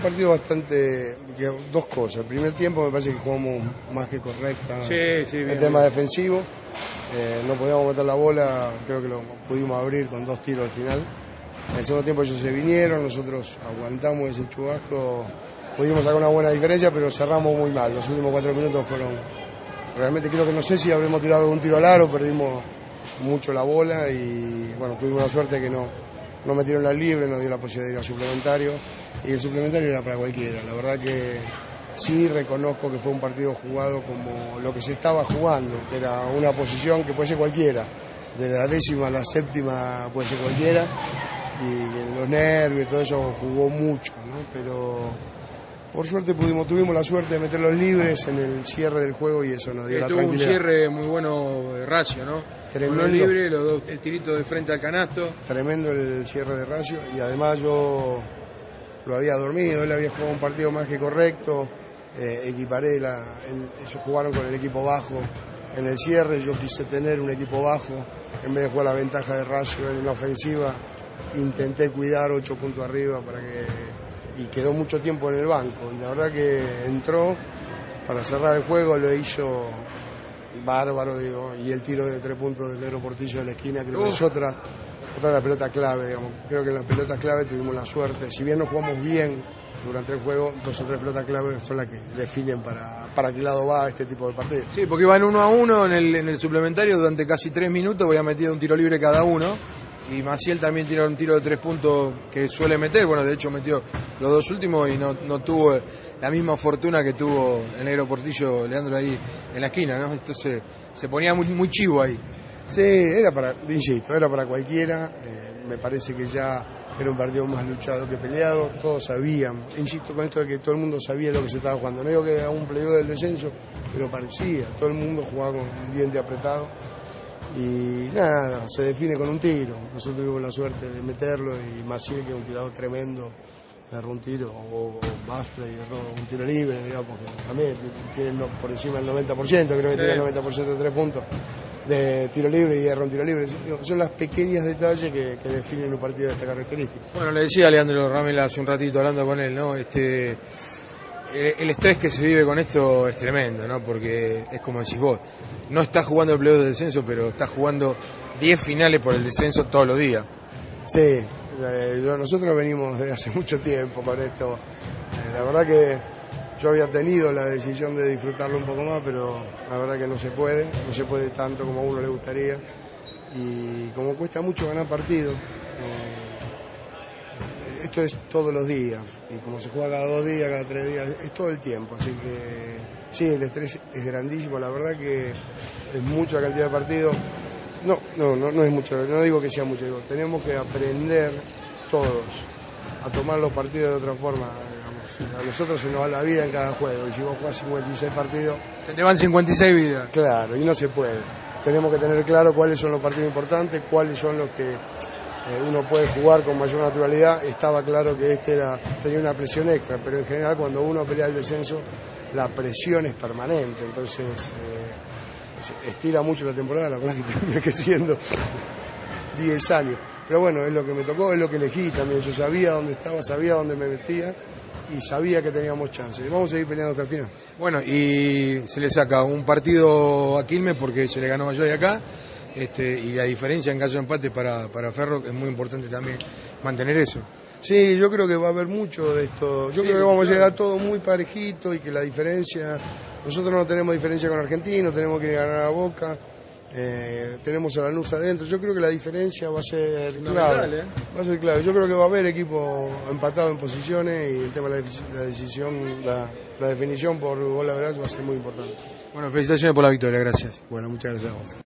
Un partido bastante, dos cosas. El primer tiempo me parece que jugamos más que correcta. Sí, sí, bien, el tema defensivo, eh, no podíamos meter la bola, creo que lo pudimos abrir con dos tiros al final. En el segundo tiempo ellos se vinieron, nosotros aguantamos ese chubasco, pudimos sacar una buena diferencia, pero cerramos muy mal. Los últimos cuatro minutos fueron, realmente creo que no sé si habremos tirado un tiro al aro, perdimos mucho la bola y bueno, tuvimos la suerte que no, no metieron la libre, nos dio la posibilidad de ir a suplementario y el suplementario era para cualquiera. La verdad que sí reconozco que fue un partido jugado como lo que se estaba jugando, que era una posición que puede ser cualquiera, de la décima a la séptima puede ser cualquiera y los nervios todo eso jugó mucho, ¿no? pero por suerte pudimos, tuvimos la suerte de meterlos libres en el cierre del juego y eso nos dio la tuvo tranquilidad. un cierre muy bueno de Racio, ¿no? Tremendo. Los libres, los dos, el tirito de frente al canasto. Tremendo el cierre de Racio y además yo lo había dormido, él había jugado un partido más que correcto, eh, equiparé, la, el- ellos jugaron con el equipo bajo en el cierre, yo quise tener un equipo bajo, en vez de jugar la ventaja de Racio en la ofensiva, intenté cuidar ocho puntos arriba para que y quedó mucho tiempo en el banco. Y la verdad que entró para cerrar el juego lo hizo bárbaro digo y el tiro de tres puntos del negro Portillo de la esquina creo que es otra otra de la pelota clave digamos. Creo que en la pelota clave tuvimos la suerte. Si bien no jugamos bien durante el juego dos o tres pelotas clave son las que definen para para qué lado va este tipo de partidos. Sí, porque iban uno a uno en el, en el suplementario durante casi tres minutos, había metido un tiro libre cada uno. Y Maciel también tiró un tiro de tres puntos que suele meter. Bueno, de hecho metió los dos últimos y no, no tuvo la misma fortuna que tuvo el negro Portillo Leandro ahí en la esquina, ¿no? Entonces se ponía muy, muy chivo ahí. Sí, era para, insisto, era para cualquiera. eh, me parece que ya era un partido más luchado que peleado. Todos sabían, insisto con esto de que todo el mundo sabía lo que se estaba jugando. No digo que era un playoff del descenso, pero parecía. Todo el mundo jugaba con un diente apretado. Y nada, se define con un tiro. Nosotros tuvimos la suerte de meterlo y Maciel, que es un tirador tremendo, erró un tiro, o, Bafley erró un tiro libre, digamos, porque también tiene por encima del 90%, creo que Sí. tiene el 90% de tres puntos de tiro libre y erró un tiro libre. Son las pequeños detalles que, que definen un partido de esta característica. Bueno, le decía a Leandro Ramela hace un ratito hablando con él, ¿no? Este, eh, el estrés que se vive con esto es tremendo, ¿no? Porque es como decís vos, no estás jugando el playoff de descenso, pero estás jugando 10 finales por el descenso todos los días. Sí, eh, nosotros venimos desde hace mucho tiempo con esto. Eh, la verdad que yo había tenido la decisión de disfrutarlo un poco más, pero la verdad que no se puede, no se puede tanto como a uno le gustaría. Y como cuesta mucho ganar partidos, eh, esto es todos los días. Y como se juega cada dos días, cada tres días, es todo el tiempo. Así que sí, el estrés es grandísimo. La verdad que es mucha cantidad de partidos. No, no, no, no es mucho, no digo que sea mucho, digo, tenemos que aprender todos a tomar los partidos de otra forma. digamos. A nosotros se nos va la vida en cada juego, y si vos jugás 56 partidos, Se te van 56 vidas. claro, y no se puede. Tenemos que tener claro cuáles son los partidos importantes, cuáles son los que uno puede jugar con mayor naturalidad. Estaba claro que este era, tenía una presión extra, pero en general cuando uno pelea el descenso, la presión es permanente, entonces eh, estira mucho la temporada, la verdad que termina que siendo 10 años. Pero bueno, es lo que me tocó, es lo que elegí también. Yo sabía dónde estaba, sabía dónde me metía y sabía que teníamos chance. Vamos a seguir peleando hasta el final. Bueno, y se le saca un partido a Quilmes porque se le ganó a de acá. Este, y la diferencia en caso de empate para, para Ferro es muy importante también mantener eso. Sí, yo creo que va a haber mucho de esto. Yo Sí, creo que vamos a llegar todo muy parejito y que la diferencia, nosotros no tenemos diferencia con Argentino, tenemos que ganar a Boca, eh, tenemos a Lanús adentro. Yo creo que la diferencia va a ser clave. ¿eh? Va a ser clave. Yo creo que va a haber equipo empatado en posiciones y el tema de la decisión, la, la definición por gol a va a ser muy importante. Bueno, felicitaciones por la victoria, gracias. Bueno, muchas gracias a vos.